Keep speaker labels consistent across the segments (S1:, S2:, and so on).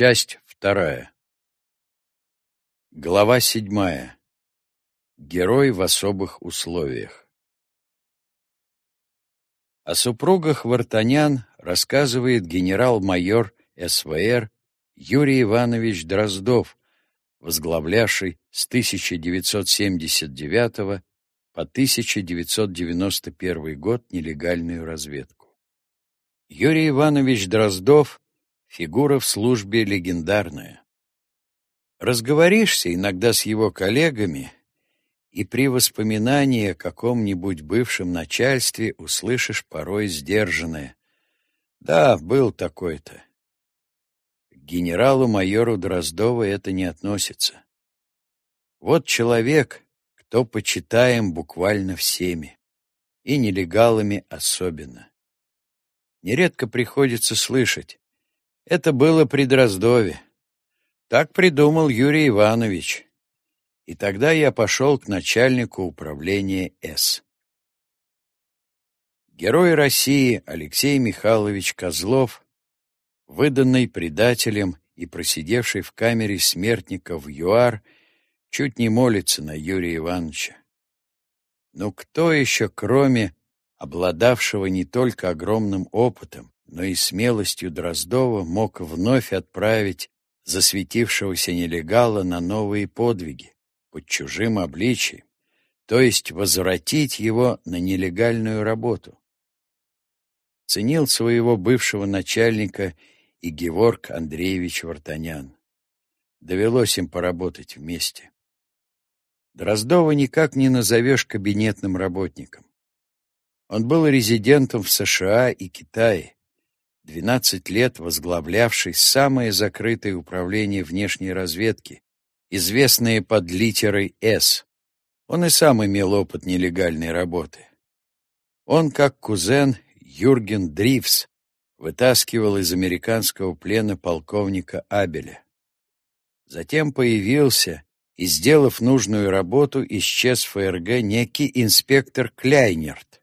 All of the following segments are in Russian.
S1: Часть вторая. Глава седьмая. Герой в особых условиях. О супругах Вартанян рассказывает генерал-майор СВР Юрий Иванович Дроздов, возглавлявший с 1979 по 1991 год нелегальную разведку. Юрий Иванович Дроздов — фигура в службе легендарная. Разговоришься иногда с его коллегами, и при воспоминании о каком-нибудь бывшем начальстве услышишь порой сдержанное. Да, был такой-то. К генералу-майору Дроздову это не относится. Вот человек, кто почитаем буквально всеми, и нелегалами особенно. Нередко приходится слышать. Это было при Дроздове. Так придумал Юрий Иванович. И тогда я пошел к начальнику управления С. Герой России Алексей Михайлович Козлов, выданный предателем и просидевший в камере смертника в ЮАР, чуть не молится на Юрия Ивановича. Но кто еще, кроме обладавшего не только огромным опытом, но и смелостью Дроздова, мог вновь отправить засветившегося нелегала на новые подвиги под чужим обличием, то есть возвратить его на нелегальную работу. Ценил своего бывшего начальника и Геворг Андреевич Вартанян. Довелось им поработать вместе. Дроздова никак не назовешь кабинетным работником. Он был резидентом в США и Китае, 12 лет возглавлявший самое закрытое управление внешней разведки, известное под литерой «С». Он и сам имел опыт нелегальной работы. Он, как кузен Юрген Дрифс, вытаскивал из американского плена полковника Абеля. Затем появился и, сделав нужную работу, исчез в ФРГ некий инспектор Кляйнерт,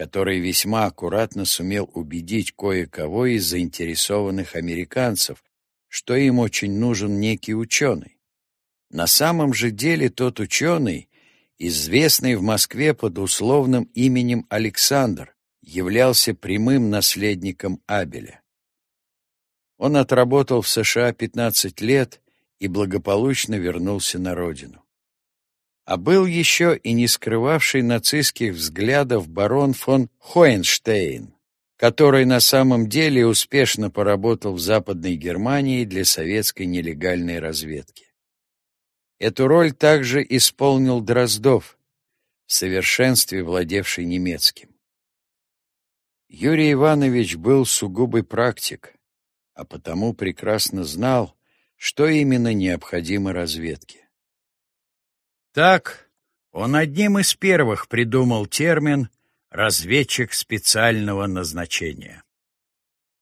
S1: который весьма аккуратно сумел убедить кое-кого из заинтересованных американцев, что им очень нужен некий ученый. На самом же деле тот ученый, известный в Москве под условным именем Александр, являлся прямым наследником Абеля. Он отработал в США 15 лет и благополучно вернулся на родину. А был еще и не скрывавший нацистских взглядов барон фон Хоенштейн, который на самом деле успешно поработал в Западной Германии для советской нелегальной разведки. Эту роль также исполнил Дроздов, в совершенстве владевший немецким. Юрий Иванович был сугубый практик, а потому прекрасно знал, что именно необходимо разведке. Так, он одним из первых придумал термин «разведчик специального назначения».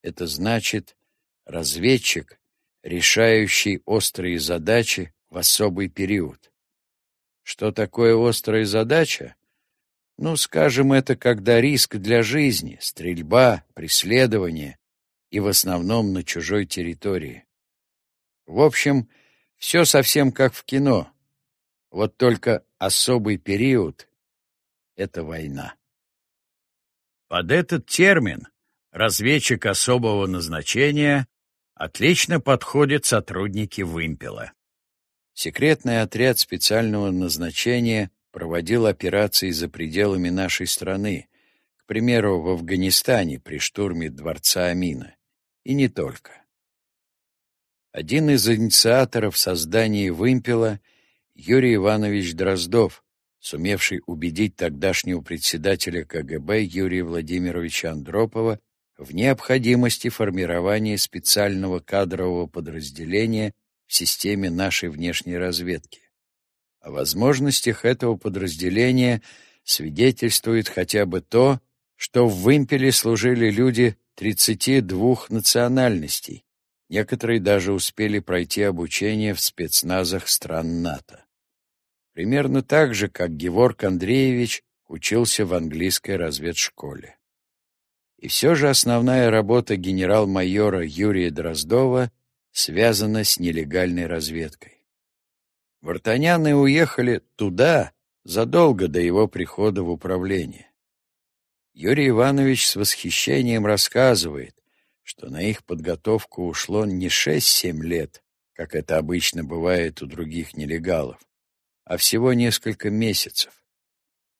S1: Это значит разведчик, решающий острые задачи в особый период. Что такое острая задача? Ну, скажем, это когда риск для жизни, стрельба, преследование и в основном на чужой территории. В общем, все совсем как в кино. Вот только особый период — это война. Под этот термин разведчик особого назначения отлично подходят сотрудники вымпела. Секретный отряд специального назначения проводил операции за пределами нашей страны, к примеру, в Афганистане при штурме дворца Амина. И не только. Один из инициаторов создания «Вымпела» — Юрий Иванович Дроздов, сумевший убедить тогдашнего председателя КГБ Юрия Владимировича Андропова в необходимости формирования специального кадрового подразделения в системе нашей внешней разведки. О возможностях этого подразделения свидетельствует хотя бы то, что в «Вымпеле» служили люди 32 национальностей, Некоторые даже успели пройти обучение в спецназах стран НАТО. Примерно так же, как Геворг Андреевич учился в английской разведшколе. И все же основная работа генерал-майора Юрия Дроздова связано с нелегальной разведкой. Вартаняны уехали туда задолго до его прихода в управление. Юрий Иванович с восхищением рассказывает, что на их подготовку ушло не шесть-семь лет, как это обычно бывает у других нелегалов, а всего несколько месяцев.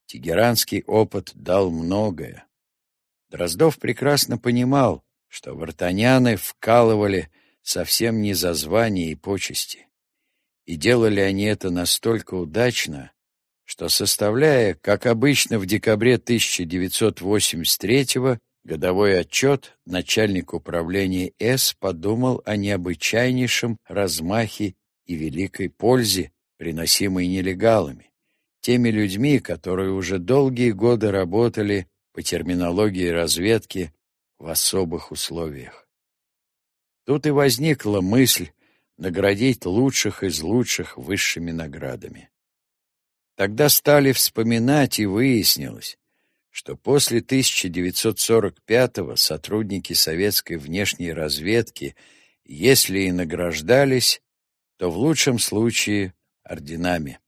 S1: Тегеранский опыт дал многое. Дроздов прекрасно понимал, что вартаняны вкалывали совсем не за звание и почести. И делали они это настолько удачно, что, составляя, как обычно, в декабре 1983 годовой отчет, начальник управления С подумал о необычайнейшем размахе и великой пользе, приносимой нелегалами, теми людьми, которые уже долгие годы работали по терминологии разведки в особых условиях. Тут и возникла мысль наградить лучших из лучших высшими наградами. Тогда стали вспоминать, и выяснилось, что после 1945-го сотрудники советской внешней разведки, если и награждались, то в лучшем случае орденами.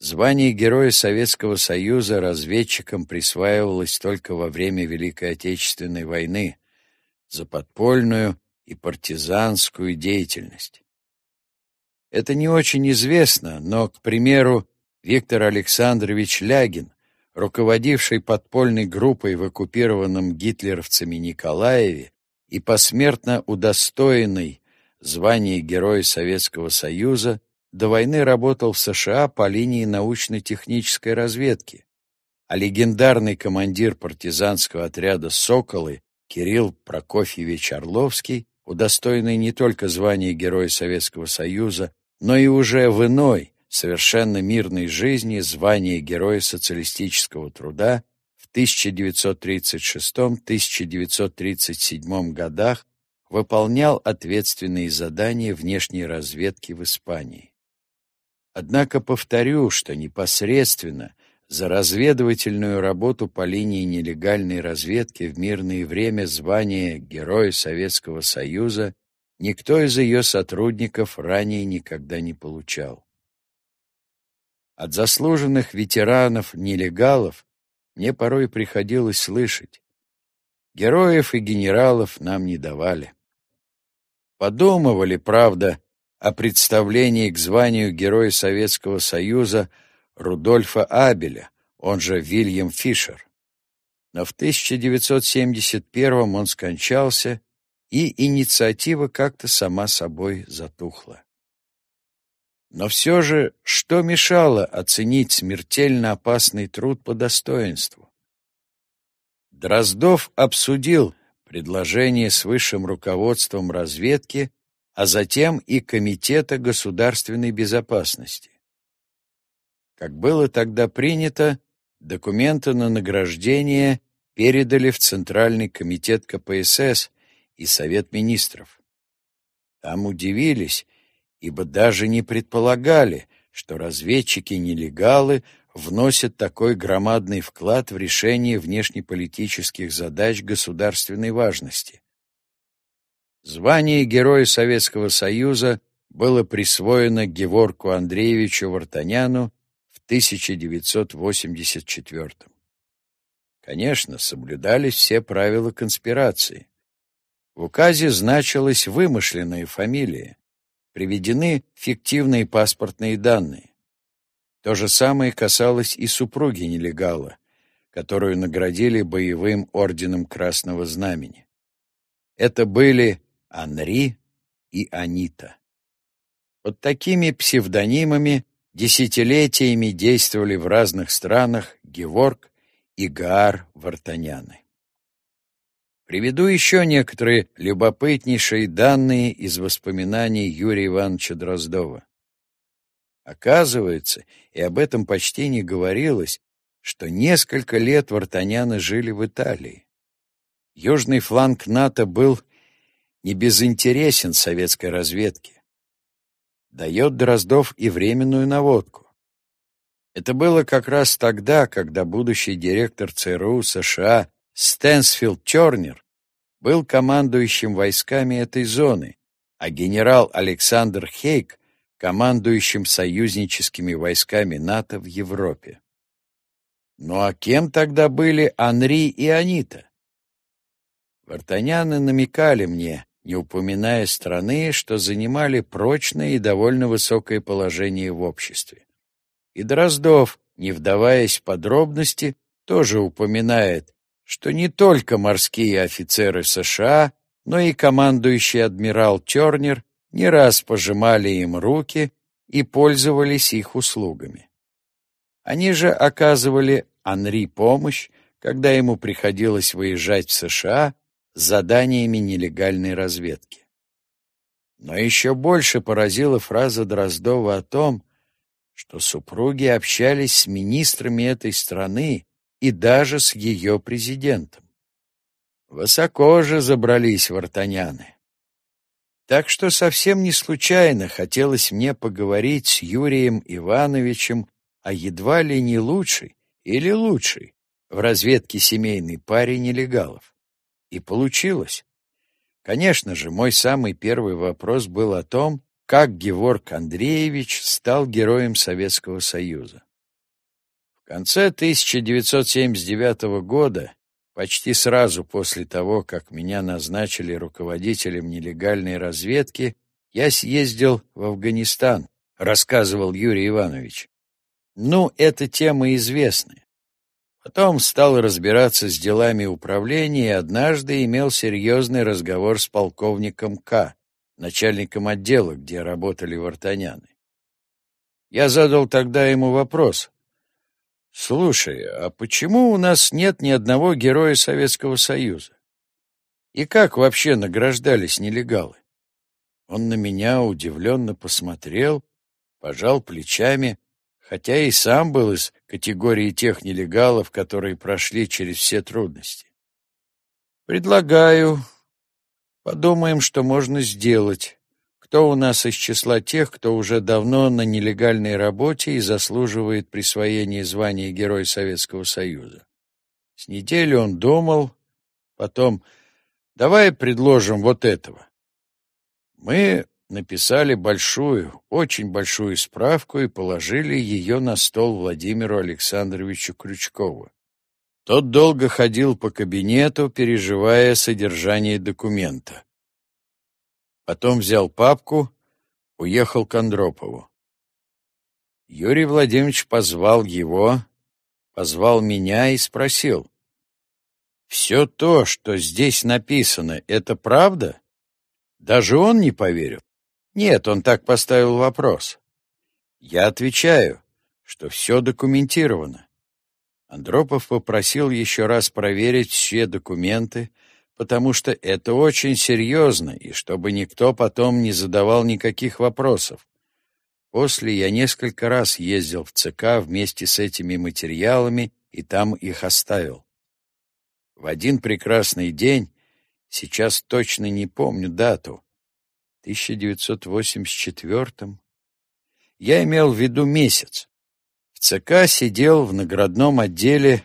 S1: Звание Героя Советского Союза разведчикам присваивалось только во время Великой Отечественной войны за подпольную и партизанскую деятельность. Это не очень известно, но, к примеру, Виктор Александрович Лягин, руководивший подпольной группой в оккупированном гитлеровцами Николаеве и посмертно удостоенный звания Героя Советского Союза, до войны работал в США по линии научно-технической разведки, а легендарный командир партизанского отряда «Соколы» Кирилл Прокофьевич Орловский, удостоенный не только звания Героя Советского Союза, но и уже в иной, совершенно мирной жизни звание Героя социалистического труда в 1936-1937 годах выполнял ответственные задания внешней разведки в Испании. Однако повторю, что непосредственно за разведывательную работу по линии нелегальной разведки в мирное время звание Героя Советского Союза никто из ее сотрудников ранее никогда не получал. От заслуженных ветеранов-нелегалов мне порой приходилось слышать. Героев и генералов нам не давали. Подумывали, правда, о представлении к званию Героя Советского Союза Рудольфа Абеля, он же Вильям Фишер. Но в 1971 он скончался, и инициатива как-то сама собой затухла. Но все же, что мешало оценить смертельно опасный труд по достоинству? Дроздов обсудил предложение с высшим руководством разведки, а затем и Комитета государственной безопасности. Как было тогда принято, документы на награждение передали в Центральный комитет КПСС и Совет министров. Там удивились, ибо даже не предполагали, что разведчики-нелегалы вносят такой громадный вклад в решение внешнеполитических задач государственной важности. Звание Героя Советского Союза было присвоено Геворку Андреевичу Вартаняну в 1984 Конечно, соблюдались все правила конспирации. В указе значилась вымышленная фамилия, приведены фиктивные паспортные данные. То же самое касалось и супруги нелегала, которую наградили боевым орденом Красного Знамени. Это были Анри и Анита. Под такими псевдонимами десятилетиями действовали в разных странах Геворг и Гаар Вартаняны. Приведу еще некоторые любопытнейшие данные из воспоминаний Юрия Ивановича Дроздова. Оказывается, и об этом почти не говорилось, что несколько лет вартаняны жили в Италии. Южный фланг НАТО был не безинтересен советской разведке. Дает Дроздов и временную наводку. Это было как раз тогда, когда будущий директор ЦРУ США Стэнсфилд Тернер был командующим войсками этой зоны а генерал Александр Хейк — командующим союзническими войсками НАТО в Европе. Ну а кем тогда были Анри и Анита? Вартаняны намекали мне, не упоминая страны, что занимали прочное и довольно высокое положение в обществе. И Дроздов, не вдаваясь в подробности, тоже упоминает, что не только морские офицеры США, но и командующий адмирал Тернер не раз пожимали им руки и пользовались их услугами. Они же оказывали Анри помощь, когда ему приходилось выезжать в США заданиями нелегальной разведки. Но еще больше поразила фраза Дроздова о том, что супруги общались с министрами этой страны и даже с ее президентом. Высоко же забрались вартаняны. Так что совсем не случайно хотелось мне поговорить с Юрием Ивановичем о едва ли не лучшей или лучшей в разведке семейной паре нелегалов. И получилось. Конечно же, мой самый первый вопрос был о том, как Геворг Андреевич стал героем Советского Союза. В конце 1979 года, почти сразу после того, как меня назначили руководителем нелегальной разведки, я съездил в Афганистан, рассказывал Юрий Иванович. Ну, эта тема известная. Потом стал разбираться с делами управления и однажды имел серьезный разговор с полковником К., начальником отдела, где работали вартаняны. Я задал тогда ему вопрос. «Слушай, а почему у нас нет ни одного героя Советского Союза? И как вообще награждались нелегалы?» Он на меня удивленно посмотрел, пожал плечами хотя и сам был из категории тех нелегалов, которые прошли через все трудности. Предлагаю, подумаем, что можно сделать. Кто у нас из числа тех, кто уже давно на нелегальной работе и заслуживает присвоения звания Герой Советского Союза? С недели он думал, потом «давай предложим вот этого». Мы написали большую, очень большую справку и положили ее на стол Владимиру Александровичу Крючкову. Тот долго ходил по кабинету, переживая содержание документа. Потом взял папку, уехал к Андропову. Юрий Владимирович позвал его, позвал меня и спросил. «Все то, что здесь написано, это правда?» Даже он не поверил. Нет, он так поставил вопрос. Я отвечаю, что все документировано. Андропов попросил еще раз проверить все документы, потому что это очень серьезно, и чтобы никто потом не задавал никаких вопросов. После я несколько раз ездил в ЦК вместе с этими материалами и там их оставил. В один прекрасный день, сейчас точно не помню дату, 1984 я имел в виду месяц. В ЦК сидел в наградном отделе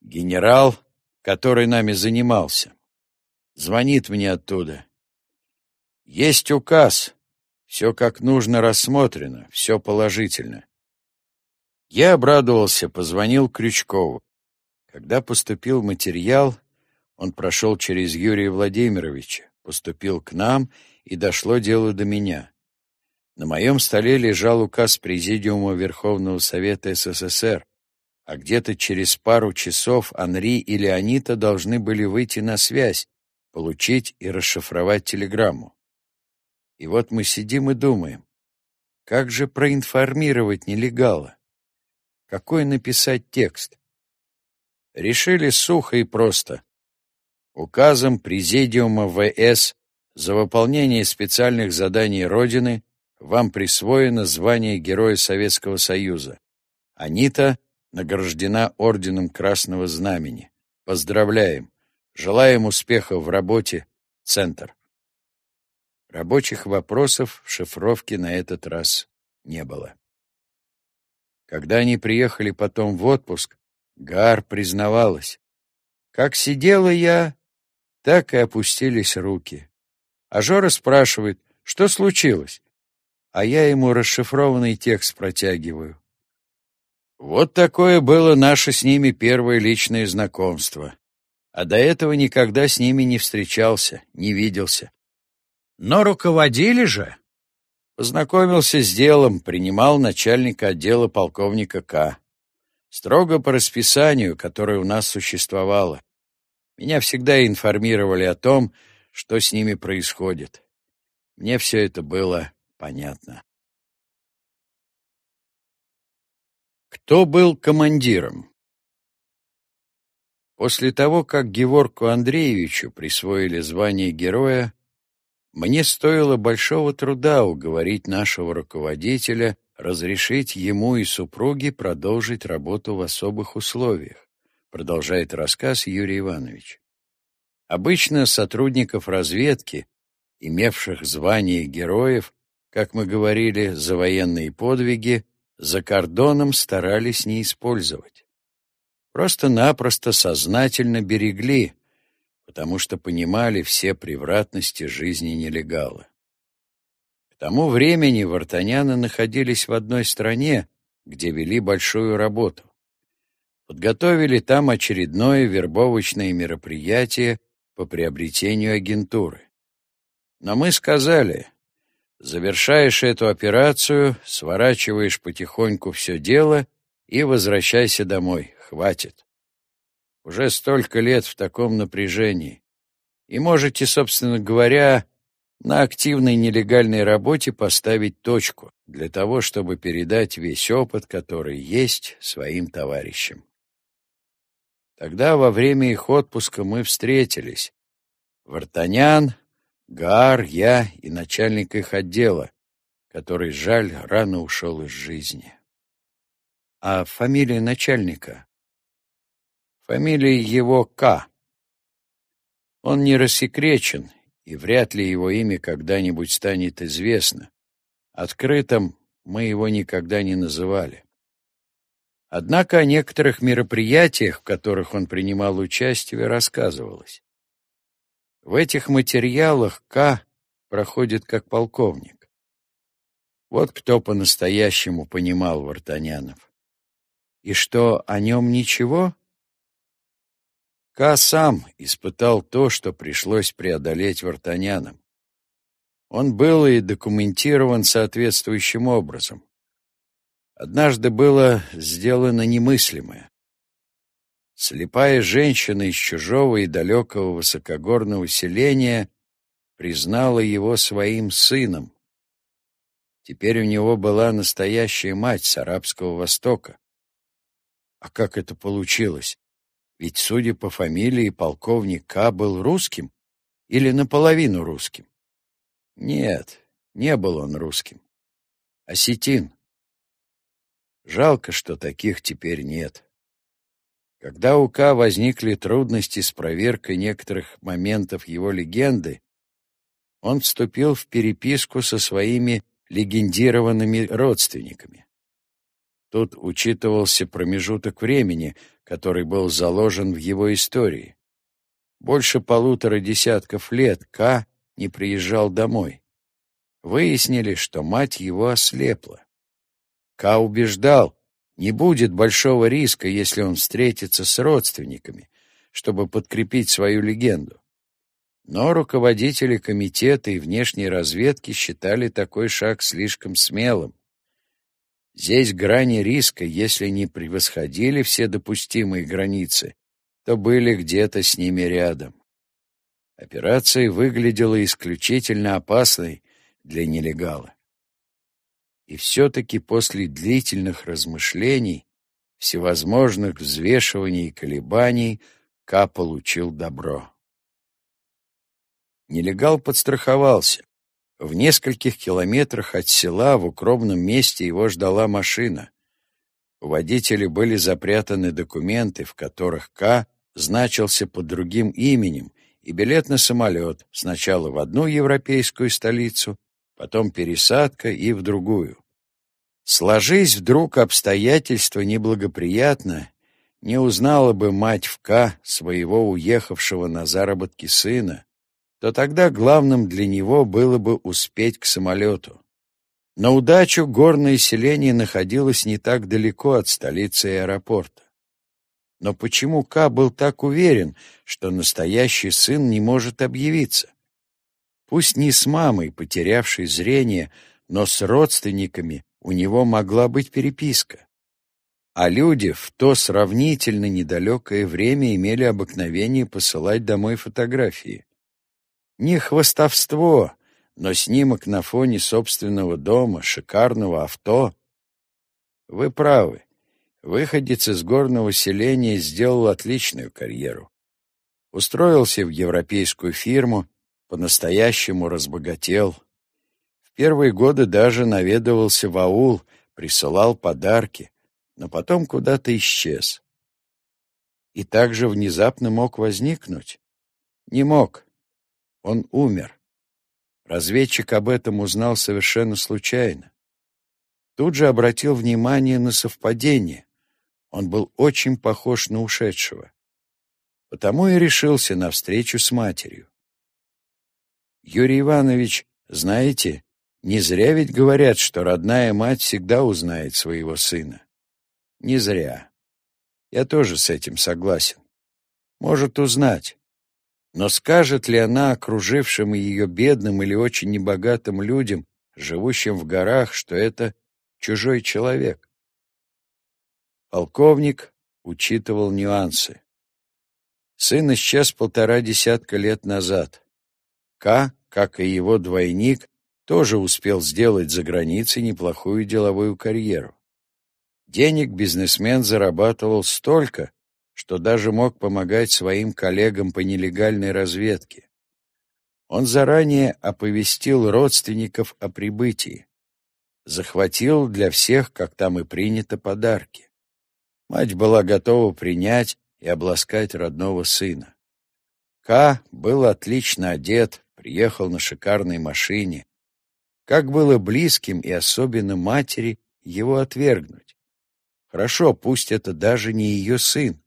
S1: генерал, который нами занимался. Звонит мне оттуда. Есть указ. Все как нужно рассмотрено, все положительно. Я обрадовался, позвонил Крючкову. Когда поступил материал, он прошел через Юрия Владимировича, поступил к нам и дошло дело до меня. На моем столе лежал указ Президиума Верховного Совета СССР, а где-то через пару часов Анри и Леонита должны были выйти на связь, получить и расшифровать телеграмму. И вот мы сидим и думаем, как же проинформировать нелегала? Какой написать текст? Решили сухо и просто. Указом Президиума ВС за выполнение специальных заданий Родины вам присвоено звание Героя Советского Союза. Анита награждена Орденом Красного Знамени. Поздравляем! Желаем успехов в работе. Центр. Рабочих вопросов в шифровке на этот раз не было. Когда они приехали потом в отпуск, Гар признавалась. Как сидела я, так и опустились руки. А Жора спрашивает, Что случилось? А я ему расшифрованный текст протягиваю. Вот такое было наше с ними первое личное знакомство. А до этого никогда с ними не встречался, не виделся. Но руководили же. Познакомился с делом, принимал начальника отдела полковника К. Строго по расписанию, которое у нас существовало. Меня всегда информировали о том, что с ними происходит. Мне все это было понятно. Кто был командиром? После того, как Геворку Андреевичу присвоили звание героя, мне стоило большого труда уговорить нашего руководителя разрешить ему и супруге продолжить работу в особых условиях, продолжает рассказ Юрий Иванович. Обычно сотрудников разведки, имевших звание героев, как мы говорили, за военные подвиги, за кордоном старались не использовать. Просто-напросто сознательно берегли, потому что понимали все превратности жизни нелегала. К тому времени вартаняны находились в одной стране, где вели большую работу. Подготовили там очередное вербовочное мероприятие по приобретению агентуры. Но мы сказали, завершаешь эту операцию, сворачиваешь потихоньку все дело и возвращайся домой, хватит. Уже столько лет в таком напряжении. И можете, собственно говоря, на активной нелегальной работе поставить точку для того, чтобы передать весь опыт, который есть, своим товарищам. Тогда во время их отпуска мы встретились. Вартанян, Гар, я и начальник их отдела, который, жаль, рано ушел из жизни. А фамилия начальника? Фамилия его К. Он не рассекречен, и вряд ли его имя когда-нибудь станет известно. Открытым мы его никогда не называли. Однако о некоторых мероприятиях, в которых он принимал участие, рассказывалось. В этих материалах К проходит как полковник. Вот кто по-настоящему понимал Вартанянов. И что, о нем ничего? К сам испытал то, что пришлось преодолеть Вартанянам. Он был и документирован соответствующим образом. Однажды было сделано немыслимое. Слепая женщина из чужого и далекого высокогорного селения признала его своим сыном. Теперь у него была настоящая мать с арабского Востока. А как это получилось? Ведь, судя по фамилии, полковник К. был русским или наполовину русским? Нет, не был он русским. Осетин. Жалко, что таких теперь нет. Когда у К возникли трудности с проверкой некоторых моментов его легенды, он вступил в переписку со своими легендированными родственниками. Тут учитывался промежуток времени, который был заложен в его истории. Больше полутора десятков лет К не приезжал домой. Выяснили, что мать его ослепла. К убеждал, не будет большого риска, если он встретится с родственниками, чтобы подкрепить свою легенду. Но руководители комитета и внешней разведки считали такой шаг слишком смелым. Здесь грани риска, если не превосходили все допустимые границы, то были где-то с ними рядом. Операция выглядела исключительно опасной для нелегала. И все-таки после длительных размышлений, всевозможных взвешиваний и колебаний, Ка получил добро. Нелегал подстраховался. В нескольких километрах от села в укромном месте его ждала машина. У водителя были запрятаны документы, в которых К значился под другим именем, и билет на самолет сначала в одну европейскую столицу, потом пересадка и в другую. Сложись вдруг обстоятельства неблагоприятно, не узнала бы мать в К своего уехавшего на заработки сына, то тогда главным для него было бы успеть к самолету. На удачу горное селение находилось не так далеко от столицы аэропорта. Но почему Ка был так уверен, что настоящий сын не может объявиться? Пусть не с мамой, потерявшей зрение, но с родственниками у него могла быть переписка. А люди в то сравнительно недалекое время имели обыкновение посылать домой фотографии. Не хвостовство, но снимок на фоне собственного дома, шикарного авто. Вы правы. Выходец из горного селения сделал отличную карьеру. Устроился в европейскую фирму, по-настоящему разбогател. В первые годы даже наведывался в аул, присылал подарки, но потом куда-то исчез. И также внезапно мог возникнуть? Не мог. Он умер. Разведчик об этом узнал совершенно случайно. Тут же обратил внимание на совпадение. Он был очень похож на ушедшего. Потому и решился на встречу с матерью. Юрий Иванович, знаете, не зря ведь говорят, что родная мать всегда узнает своего сына. Не зря. Я тоже с этим согласен. Может узнать. Но скажет ли она окружившим ее бедным или очень небогатым людям, живущим в горах, что это чужой человек? Полковник учитывал нюансы. Сын исчез полтора десятка лет назад. К, как и его двойник, тоже успел сделать за границей неплохую деловую карьеру. Денег бизнесмен зарабатывал столько, что даже мог помогать своим коллегам по нелегальной разведке. Он заранее оповестил родственников о прибытии. Захватил для всех, как там и принято, подарки. Мать была готова принять и обласкать родного сына. К был отлично одет, приехал на шикарной машине. Как было близким и особенно матери его отвергнуть? Хорошо, пусть это даже не ее сын,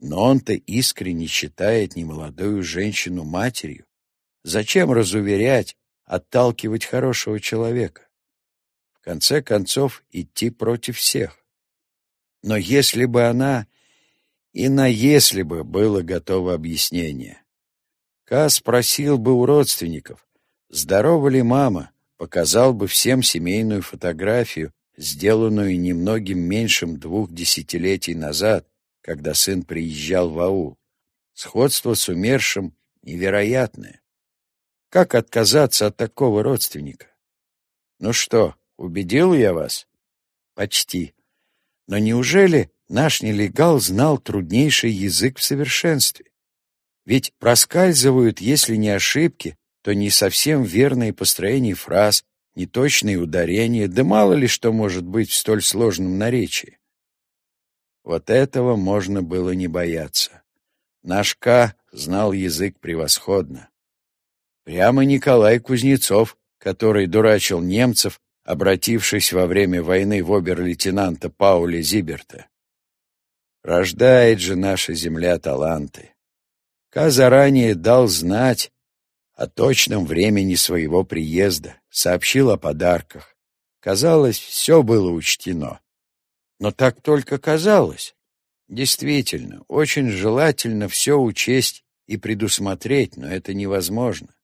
S1: но он-то искренне считает немолодую женщину матерью. Зачем разуверять, отталкивать хорошего человека? В конце концов, идти против всех. Но если бы она... И на «если бы» было готово объяснение. Ка спросил бы у родственников, здорова ли мама, показал бы всем семейную фотографию, сделанную немногим меньшим двух десятилетий назад, когда сын приезжал в аул. Сходство с умершим невероятное. Как отказаться от такого родственника? Ну что, убедил я вас? Почти. Но неужели наш нелегал знал труднейший язык в совершенстве? Ведь проскальзывают, если не ошибки, то не совсем верные построения фраз, неточные ударения, да мало ли что может быть в столь сложном наречии. Вот этого можно было не бояться. Наш К знал язык превосходно. Прямо Николай Кузнецов, который дурачил немцев обратившись во время войны в обер-лейтенанта Пауля Зиберта. Рождает же наша земля таланты. Ка заранее дал знать о точном времени своего приезда, сообщил о подарках. Казалось, все было учтено. Но так только казалось. Действительно, очень желательно все учесть и предусмотреть, но это невозможно.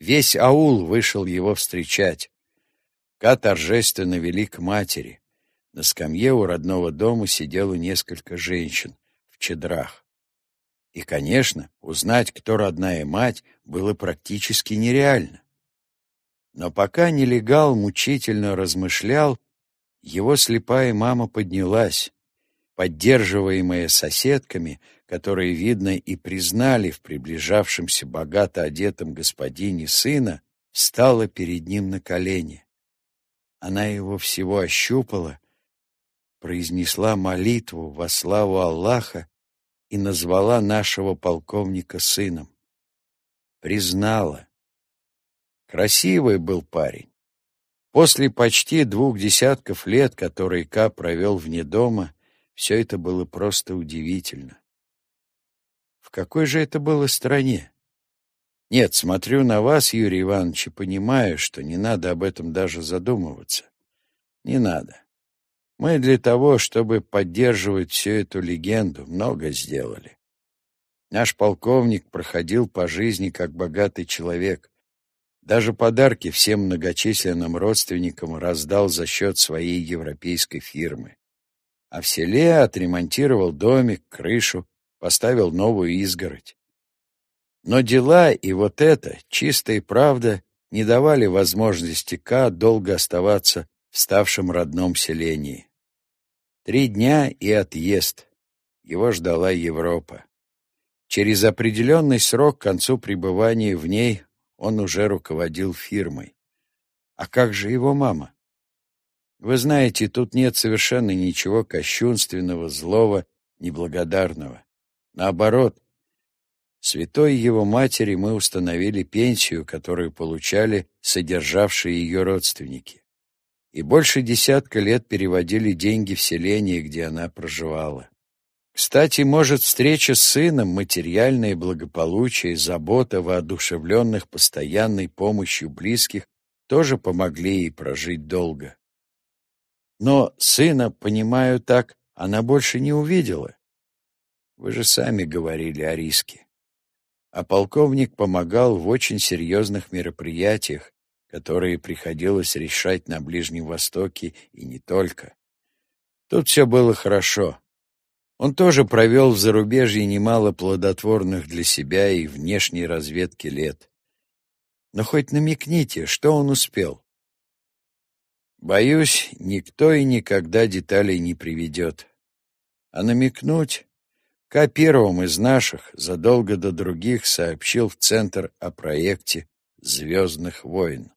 S1: Весь аул вышел его встречать. Ка торжественно вели к матери. На скамье у родного дома сидело несколько женщин в чедрах. И, конечно, узнать, кто родная мать, было практически нереально. Но пока нелегал мучительно размышлял, его слепая мама поднялась, поддерживаемая соседками, которые, видно, и признали в приближавшемся богато одетом господине сына, стала перед ним на колени. Она его всего ощупала, произнесла молитву во славу Аллаха и назвала нашего полковника сыном. Признала. Красивый был парень. После почти двух десятков лет, которые Ка провел вне дома, все это было просто удивительно. В какой же это было стране? Нет, смотрю на вас, Юрий Иванович, и понимаю, что не надо об этом даже задумываться. Не надо. Мы для того, чтобы поддерживать всю эту легенду, много сделали. Наш полковник проходил по жизни как богатый человек. Даже подарки всем многочисленным родственникам раздал за счет своей европейской фирмы. А в селе отремонтировал домик, крышу, поставил новую изгородь. Но дела и вот это, чистая правда, не давали возможности К долго оставаться в ставшем родном селении. Три дня и отъезд. Его ждала Европа. Через определенный срок к концу пребывания в ней он уже руководил фирмой. А как же его мама? Вы знаете, тут нет совершенно ничего кощунственного, злого, неблагодарного. Наоборот, святой его матери мы установили пенсию, которую получали содержавшие ее родственники. И больше десятка лет переводили деньги в селение, где она проживала. Кстати, может, встреча с сыном, материальное благополучие, забота воодушевленных постоянной помощью близких тоже помогли ей прожить долго. Но сына, понимаю так, она больше не увидела. Вы же сами говорили о риске. А полковник помогал в очень серьезных мероприятиях, которые приходилось решать на Ближнем Востоке и не только. Тут все было хорошо. Он тоже провел в зарубежье немало плодотворных для себя и внешней разведки лет. Но хоть намекните, что он успел. Боюсь, никто и никогда деталей не приведет. А намекнуть? К первым из наших задолго до других сообщил в Центр о проекте «Звездных войн».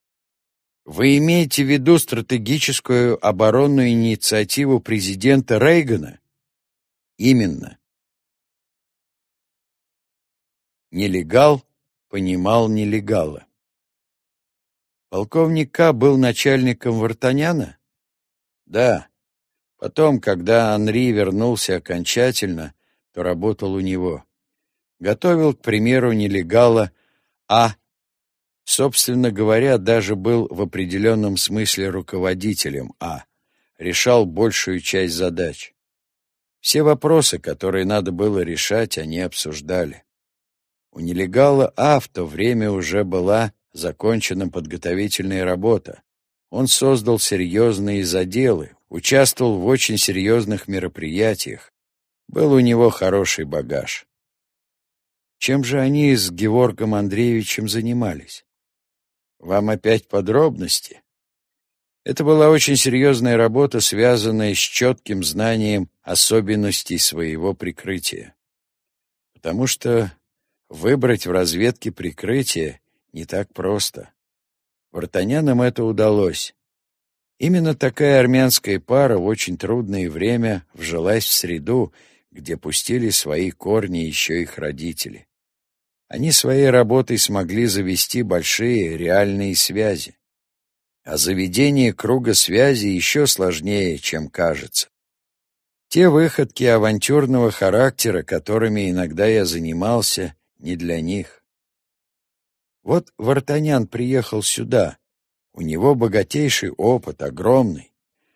S1: Вы имеете в виду стратегическую оборонную инициативу президента Рейгана? Именно. Нелегал понимал нелегала. Полковник К. был начальником Вартаняна? Да. Потом, когда Анри вернулся окончательно, то работал у него. Готовил, к примеру, нелегала А. Собственно говоря, даже был в определенном смысле руководителем А. Решал большую часть задач. Все вопросы, которые надо было решать, они обсуждали. У нелегала А в то время уже была закончена подготовительная работа. Он создал серьезные заделы, участвовал в очень серьезных мероприятиях. Был у него хороший багаж. Чем же они с Георгом Андреевичем занимались? Вам опять подробности? Это была очень серьезная работа, связанная с четким знанием особенностей своего прикрытия. Потому что выбрать в разведке прикрытие не так просто. Вартанянам это удалось. Именно такая армянская пара в очень трудное время вжилась в среду, где пустили свои корни еще их родители. Они своей работой смогли завести большие реальные связи. А заведение круга связи еще сложнее, чем кажется. Те выходки авантюрного характера, которыми иногда я занимался, не для них. Вот Вартанян приехал сюда. У него богатейший опыт, огромный.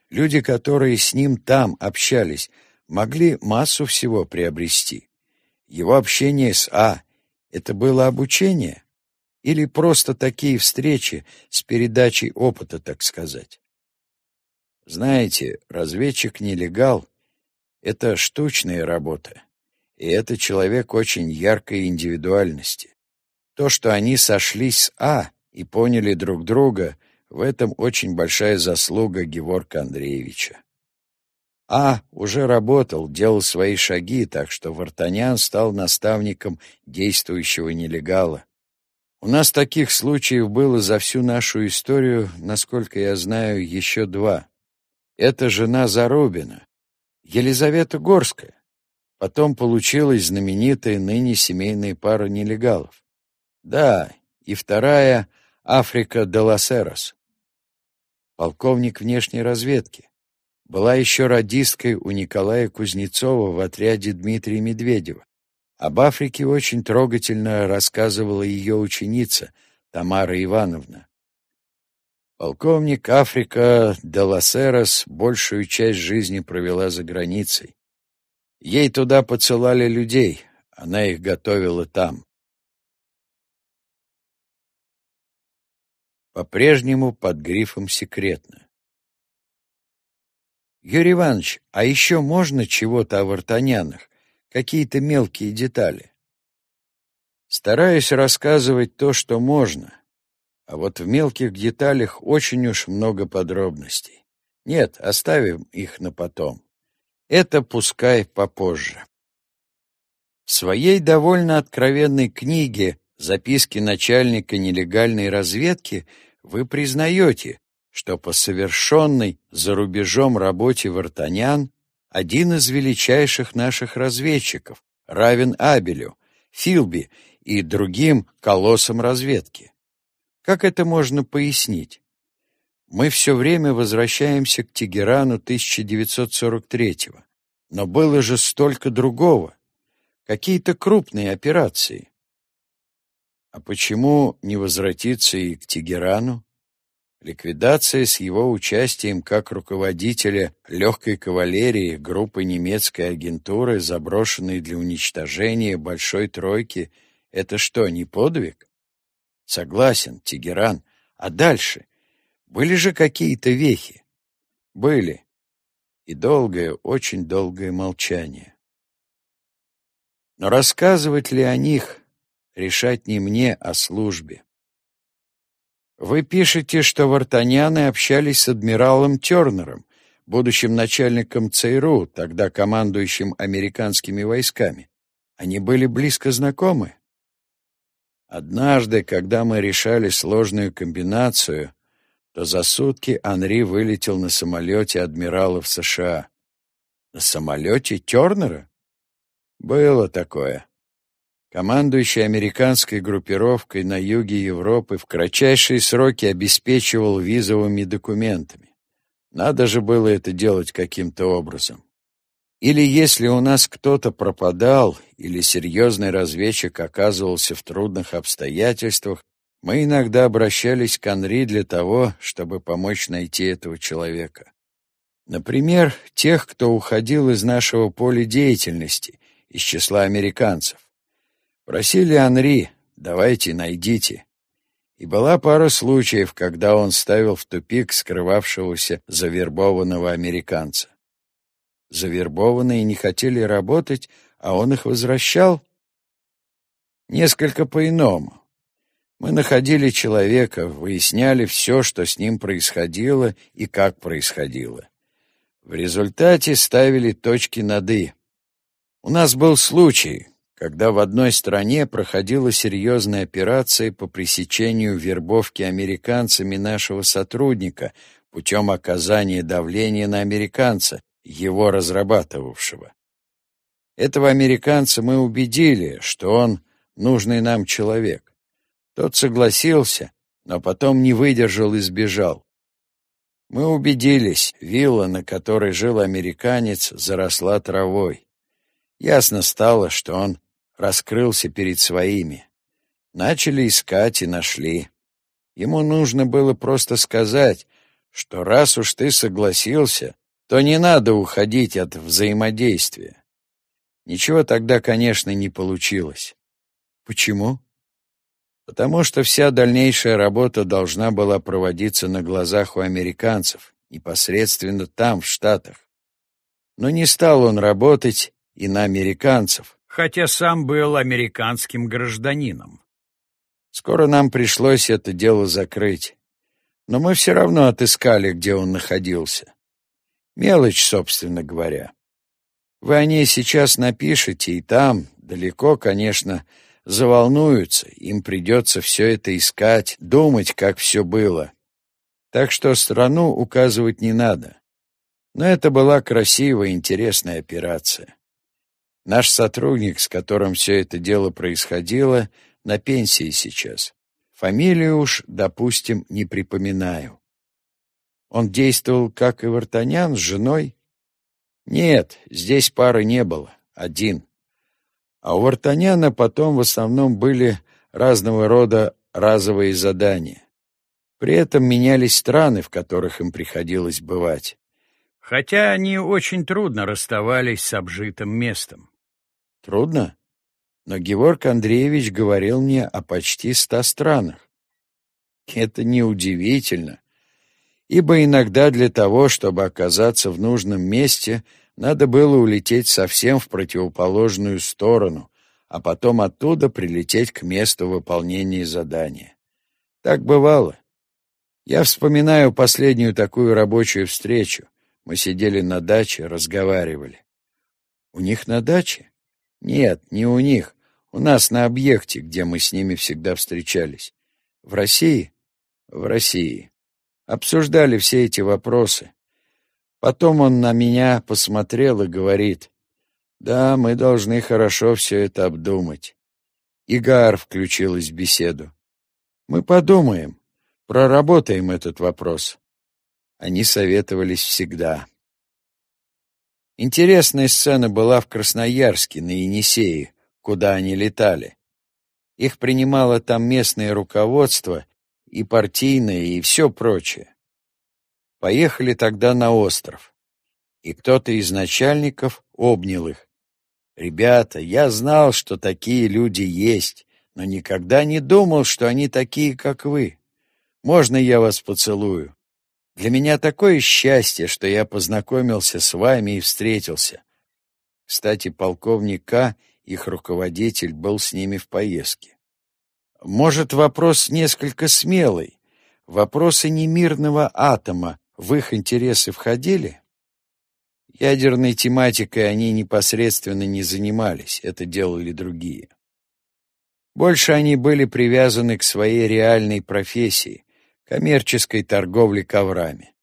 S1: Люди, которые с ним там общались, могли массу всего приобрести. Его общение с А — это было обучение? Или просто такие встречи с передачей опыта, так сказать? Знаете, разведчик-нелегал — это штучная работа, и это человек очень яркой индивидуальности. То, что они сошлись с А и поняли друг друга, в этом очень большая заслуга Геворка Андреевича. А уже работал, делал свои шаги, так что Вартанян стал наставником действующего нелегала. У нас таких случаев было за всю нашу историю, насколько я знаю, еще два. Это жена Зарубина, Елизавета Горская. Потом получилась знаменитая ныне семейная пара нелегалов. Да, и вторая — Африка де Ласерос. Полковник внешней разведки. Была еще радисткой у Николая Кузнецова в отряде Дмитрия Медведева. Об Африке очень трогательно рассказывала ее ученица Тамара Ивановна. Полковник Африка де Ласерос большую часть жизни провела за границей. Ей туда поцелали людей, она их готовила там. По-прежнему под грифом «секретно». Юрий Иванович, а еще можно чего-то о вартанянах? Какие-то мелкие детали? Стараюсь рассказывать то, что можно, а вот в мелких деталях очень уж много подробностей. Нет, оставим их на потом. Это пускай попозже. В своей довольно откровенной книге «Записки начальника нелегальной разведки» вы признаете, что по совершенной за рубежом работе Вартанян один из величайших наших разведчиков, равен Абелю, Филби и другим колоссам разведки. Как это можно пояснить? Мы все время возвращаемся к Тегерану 1943-го, но было же столько другого. Какие-то крупные операции. А почему не возвратиться и к Тегерану? Ликвидация с его участием как руководителя легкой кавалерии группы немецкой агентуры, заброшенной для уничтожения Большой Тройки, это что, не подвиг? Согласен, Тегеран. А дальше? Были же какие-то вехи? Были. И долгое, очень долгое молчание. Но рассказывать ли о них, решать не мне, а службе. Вы пишете, что вартаняны общались с адмиралом Тернером, будущим начальником ЦРУ, тогда командующим американскими войсками. Они были близко знакомы? Однажды, когда мы решали сложную комбинацию, то за сутки Анри вылетел на самолете адмиралов США. На самолете Тернера? Было такое. Командующий американской группировкой на юге Европы в кратчайшие сроки обеспечивал визовыми документами. Надо же было это делать каким-то образом. Или если у нас кто-то пропадал, или серьезный разведчик оказывался в трудных обстоятельствах, мы иногда обращались к Анри для того, чтобы помочь найти этого человека. Например, тех, кто уходил из нашего поля деятельности, из числа американцев. Просили Анри, давайте найдите. И была пара случаев, когда он ставил в тупик скрывавшегося завербованного американца. Завербованные не хотели работать, а он их возвращал? Несколько по-иному. Мы находили человека, выясняли все, что с ним происходило и как происходило. В результате ставили точки над «и». У нас был случай, когда в одной стране проходила серьезная операция по пресечению вербовки американцами нашего сотрудника путем оказания давления на американца, его разрабатывавшего. Этого американца мы убедили, что он нужный нам человек. Тот согласился, но потом не выдержал и сбежал. Мы убедились, вилла, на которой жил американец, заросла травой. Ясно стало, что он раскрылся перед своими. Начали искать и нашли. Ему нужно было просто сказать, что раз уж ты согласился, то не надо уходить от взаимодействия. Ничего тогда, конечно, не получилось. Почему? Потому что вся дальнейшая работа должна была проводиться на глазах у американцев, непосредственно там, в Штатах. Но не стал он работать и на американцев,
S2: хотя сам был американским гражданином.
S1: Скоро нам пришлось это дело закрыть, но мы все равно отыскали, где он находился. Мелочь, собственно говоря. Вы о ней сейчас напишете, и там, далеко, конечно, заволнуются, им придется все это искать, думать, как все было. Так что страну указывать не надо. Но это была красивая, интересная операция. Наш сотрудник, с которым все это дело происходило, на пенсии сейчас. Фамилию уж, допустим, не припоминаю. Он действовал, как и Вартанян, с женой? Нет, здесь пары не было, один. А у Вартаняна потом в основном были разного рода разовые задания. При этом менялись страны, в которых им приходилось бывать.
S2: Хотя они очень трудно расставались с обжитым местом.
S1: Трудно? Но Георг Андреевич говорил мне о почти ста странах. Это неудивительно, ибо иногда для того, чтобы оказаться в нужном месте, надо было улететь совсем в противоположную сторону, а потом оттуда прилететь к месту выполнения задания. Так бывало. Я вспоминаю последнюю такую рабочую встречу. Мы сидели на даче, разговаривали. У них на даче? Нет, не у них. У нас на объекте, где мы с ними всегда встречались. В России? В России. Обсуждали все эти вопросы. Потом он на меня посмотрел и говорит, «Да, мы должны хорошо все это обдумать». Игар включилась в беседу. «Мы подумаем, проработаем этот вопрос». Они советовались всегда. Интересная сцена была в Красноярске, на Енисее, куда они летали. Их принимало там местное руководство, и партийное, и все прочее. Поехали тогда на остров, и кто-то из начальников обнял их. «Ребята, я знал, что такие люди есть, но никогда не думал, что они такие, как вы. Можно я вас поцелую? Для меня такое счастье, что я познакомился с вами и встретился. Кстати, полковник К., их руководитель, был с ними в поездке. Может, вопрос несколько смелый. Вопросы немирного атома в их интересы входили? Ядерной тематикой они непосредственно не занимались, это делали другие. Больше они были привязаны к своей реальной профессии, коммерческой торговле коврами.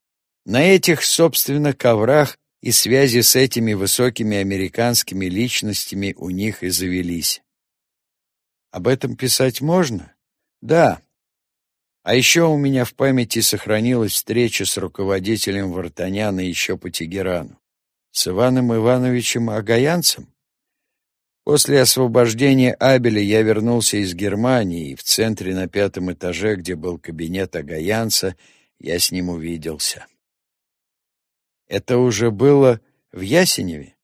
S1: На этих, собственно, коврах и связи с этими высокими американскими личностями у них и завелись. Об этом писать можно? Да. А еще у меня в памяти сохранилась встреча с руководителем Вартаняна еще по Тегерану. С Иваном Ивановичем Агаянцем? После освобождения Абеля я вернулся из Германии, и в центре на пятом этаже, где был кабинет Агаянца, я с ним увиделся. Это уже было в Ясеневе?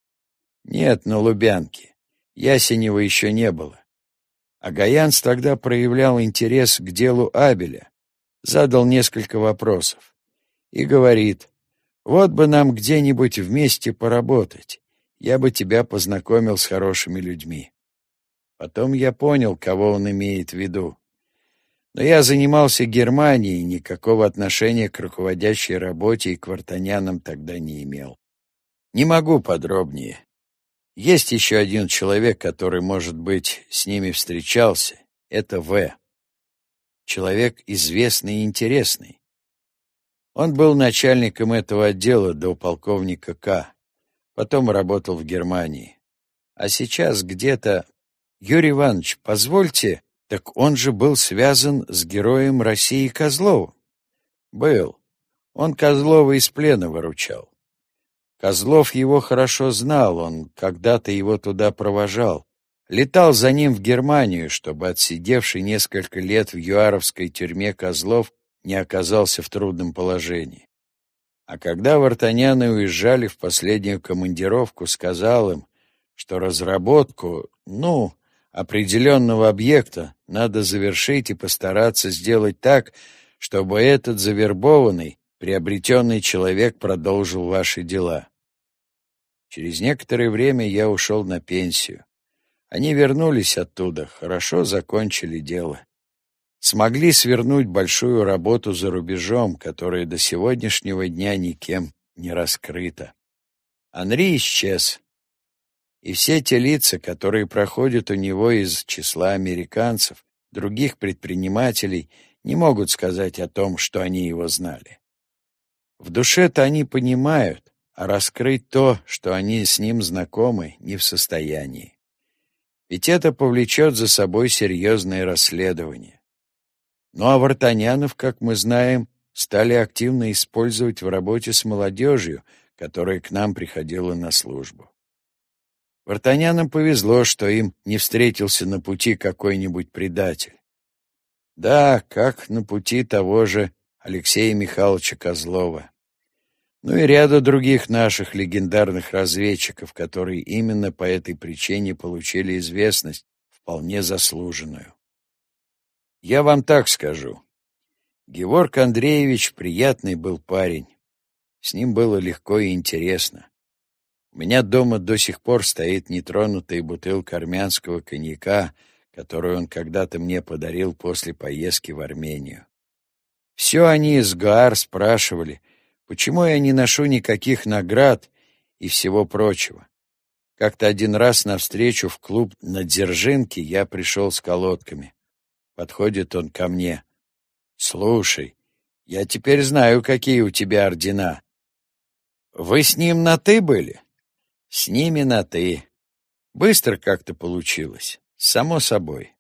S1: Нет, на Лубянке. Ясенева еще не было. А Гаянс тогда проявлял интерес к делу Абеля, задал несколько вопросов и говорит, «Вот бы нам где-нибудь вместе поработать, я бы тебя познакомил с хорошими людьми». Потом я понял, кого он имеет в виду. Но я занимался Германией, никакого отношения к руководящей работе и к вартанянам тогда не имел. Не могу подробнее. Есть еще один человек, который, может быть, с ними встречался. Это В. Человек известный и интересный. Он был начальником этого отдела до полковника К. Потом работал в Германии. А сейчас где-то... Юрий Иванович, позвольте, так он же был связан с героем России Козловым. Был. Он Козлова из плена выручал. Козлов его хорошо знал, он когда-то его туда провожал. Летал за ним в Германию, чтобы отсидевший несколько лет в юаровской тюрьме Козлов не оказался в трудном положении. А когда вартаняны уезжали в последнюю командировку, сказал им, что разработку, ну, определенного объекта надо завершить и постараться сделать так, чтобы этот завербованный, приобретенный человек продолжил ваши дела. Через некоторое время я ушел на пенсию. Они вернулись оттуда, хорошо закончили дело. Смогли свернуть большую работу за рубежом, которая до сегодняшнего дня никем не раскрыта. Анри исчез. И все те лица, которые проходят у него из числа американцев, других предпринимателей, не могут сказать о том, что они его знали. В душе-то они понимают, а раскрыть то, что они с ним знакомы, не в состоянии. Ведь это повлечет за собой серьезное расследование. Ну а Вартанянов, как мы знаем, стали активно использовать в работе с молодежью, которая к нам приходила на службу. Вартанянам повезло, что им не встретился на пути какой-нибудь предатель. Да, как на пути того же Алексея Михайловича Козлова. Ну и ряда других наших легендарных разведчиков, которые именно по этой причине получили известность, вполне заслуженную. Я вам так скажу. Георг Андреевич приятный был парень. С ним было легко и интересно. У меня дома до сих пор стоит нетронутая бутылка армянского коньяка, которую он когда-то мне подарил после поездки в Армению. Все они из Гаар спрашивали, почему я не ношу никаких наград и всего прочего. Как-то один раз навстречу в клуб на Дзержинке я пришел с колодками. Подходит он ко мне. «Слушай, я теперь знаю, какие у тебя ордена. Вы с ним на «ты» были?» С ними на «ты». Быстро как-то получилось, само собой.